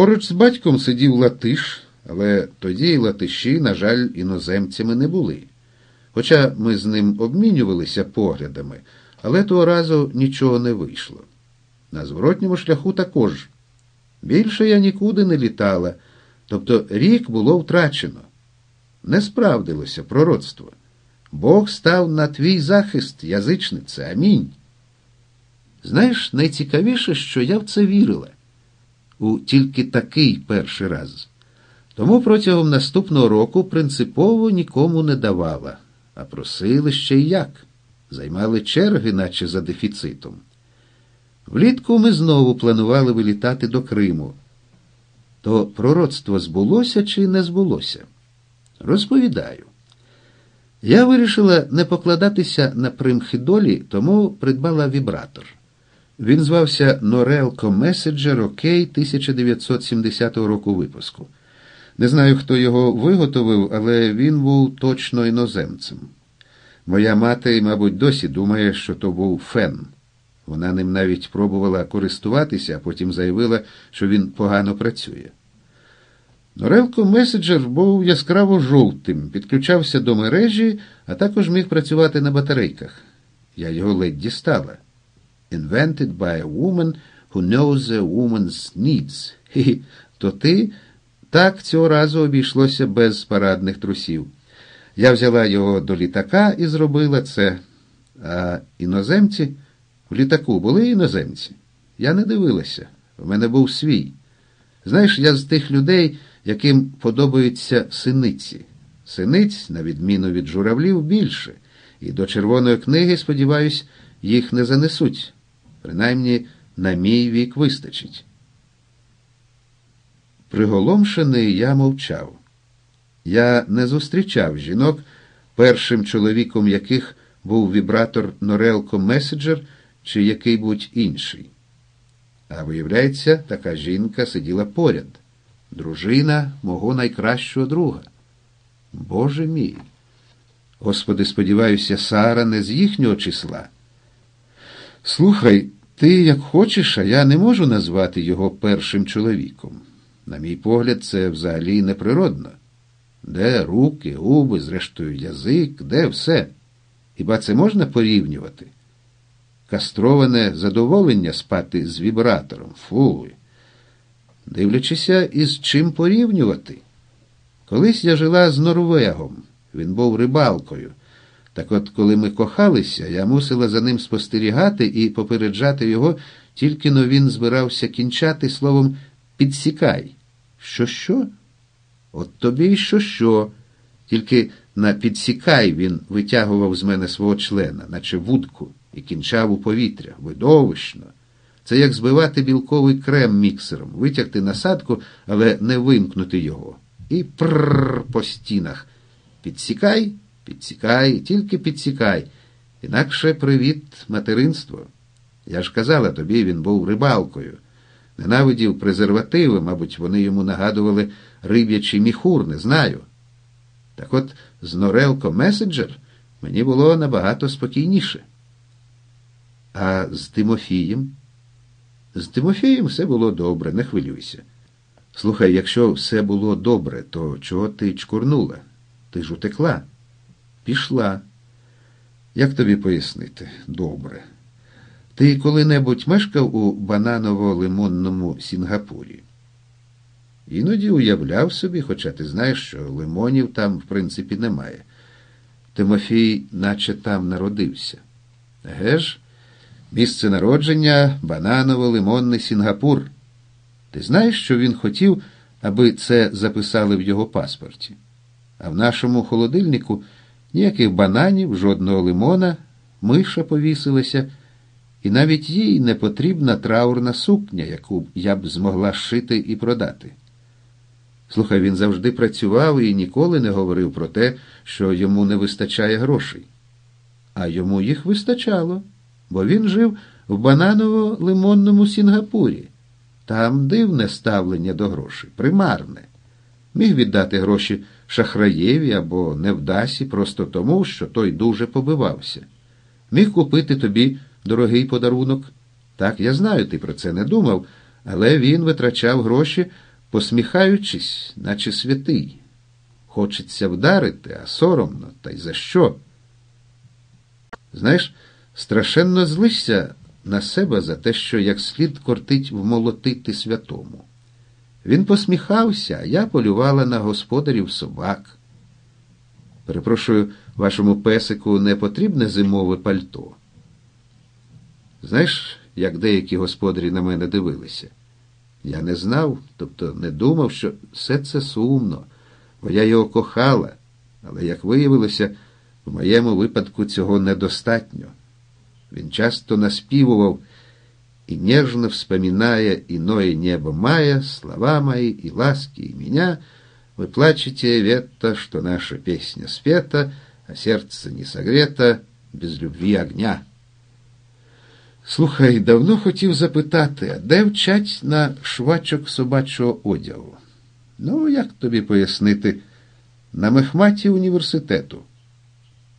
Поруч з батьком сидів Латиш, але тоді латиші, на жаль, іноземцями не були. Хоча ми з ним обмінювалися поглядами, але того разу нічого не вийшло. На зворотньому шляху також. Більше я нікуди не літала, тобто рік було втрачено. Не справдилося пророцтво. Бог став на твій захист, язичнице, амінь. Знаєш, найцікавіше, що я в це вірила у тільки такий перший раз. Тому протягом наступного року принципово нікому не давала, а просили ще й як. Займали черги, наче за дефіцитом. Влітку ми знову планували вилітати до Криму. То пророцтво збулося чи не збулося? Розповідаю. Я вирішила не покладатися на примхи долі, тому придбала вібратор. Він звався Norelco Messenger OK 1970 року випуску. Не знаю, хто його виготовив, але він був точно іноземцем. Моя мати, мабуть, досі думає, що то був фен. Вона ним навіть пробувала користуватися, а потім заявила, що він погано працює. Норелко меседжер був яскраво жовтим, підключався до мережі, а також міг працювати на батарейках. Я його ледь дістала. Invented by a woman who knows a woman's needs. Хі, то ти так цього разу обійшлося без парадних трусів. Я взяла його до літака і зробила це. А іноземці в літаку були іноземці. Я не дивилася. В мене був свій. Знаєш, я з тих людей, яким подобаються синиці. Синиць, на відміну від журавлів, більше, і до червоної книги, сподіваюсь, їх не занесуть. Принаймні, на мій вік вистачить. Приголомшений я мовчав. Я не зустрічав жінок, першим чоловіком яких був вібратор Норелко Меседжер чи який-будь інший. А виявляється, така жінка сиділа поряд, дружина мого найкращого друга. Боже мій. Господи, сподіваюся, Сара не з їхнього числа. Слухай, ти як хочеш, а я не можу назвати його першим чоловіком. На мій погляд, це взагалі неприродно. Де руки, губи, зрештою, язик, де все? Хіба це можна порівнювати? Кастроване задоволення спати з вібратором. Фуй. Дивлячися, із чим порівнювати. Колись я жила з Норвегом, він був рибалкою. Так от, коли ми кохалися, я мусила за ним спостерігати і попереджати його, тільки но він збирався кінчати словом підсікай. Що, що? От тобі й що, що? Тільки на підсікай він витягував з мене свого члена, наче вудку, і кінчав у повітря. Видовищно. Це як збивати білковий крем міксером, витягти насадку, але не вимкнути його. І прррр по стінах. Підсікай, підсікай, тільки підсікай. Інакше привіт материнство. Я ж казала тобі, він був рибалкою. Ненавидів презервативи, мабуть, вони йому нагадували риб'ячий міхур, не знаю. Так от з Норелко Меседжер мені було набагато спокійніше. А з Тимофієм? З Тимофієм все було добре, не хвилюйся. Слухай, якщо все було добре, то чого ти чкурнула? Ти ж утекла? Пішла. Як тобі пояснити? Добре. Ти коли-небудь мешкав у бананово-лимонному Сінгапурі? Іноді уявляв собі, хоча ти знаєш, що лимонів там, в принципі, немає. Тимофій, наче там народився. Еге ж, місце народження бананово-лимонний Сінгапур. Ти знаєш, що він хотів, аби це записали в його паспорті? А в нашому холодильнику ніяких бананів, жодного лимона, миша повісилася, і навіть їй не потрібна траурна сукня, яку я б змогла шити і продати. Слухай, він завжди працював і ніколи не говорив про те, що йому не вистачає грошей. А йому їх вистачало, бо він жив в бананово-лимонному Сінгапурі. Там дивне ставлення до грошей, примарне. Міг віддати гроші шахраєві або невдасі просто тому, що той дуже побивався. Міг купити тобі дорогий подарунок. Так, я знаю, ти про це не думав, але він витрачав гроші посміхаючись, наче святий. Хочеться вдарити, а соромно, та й за що? Знаєш, страшенно злишся на себе за те, що як слід кортить вмолотити святому. Він посміхався, я полювала на господарів собак. Перепрошую, вашому песику не потрібне зимове пальто. Знаєш, як деякі господарі на мене дивилися? Я не знав, тобто не думав, що все це сумно, бо я його кохала, але, як виявилося, в моєму випадку цього недостатньо. Він часто наспівував и нежно вспоминая иное небо мая, слова мои и ласки и меня, вы плачете, Ветта, что наша песня спета, а сердце не согрето без любви огня. Слухай, давно хотів запитати, де вчать на швачок собачого одягу? Ну, як тобі пояснити, на мехматі університету.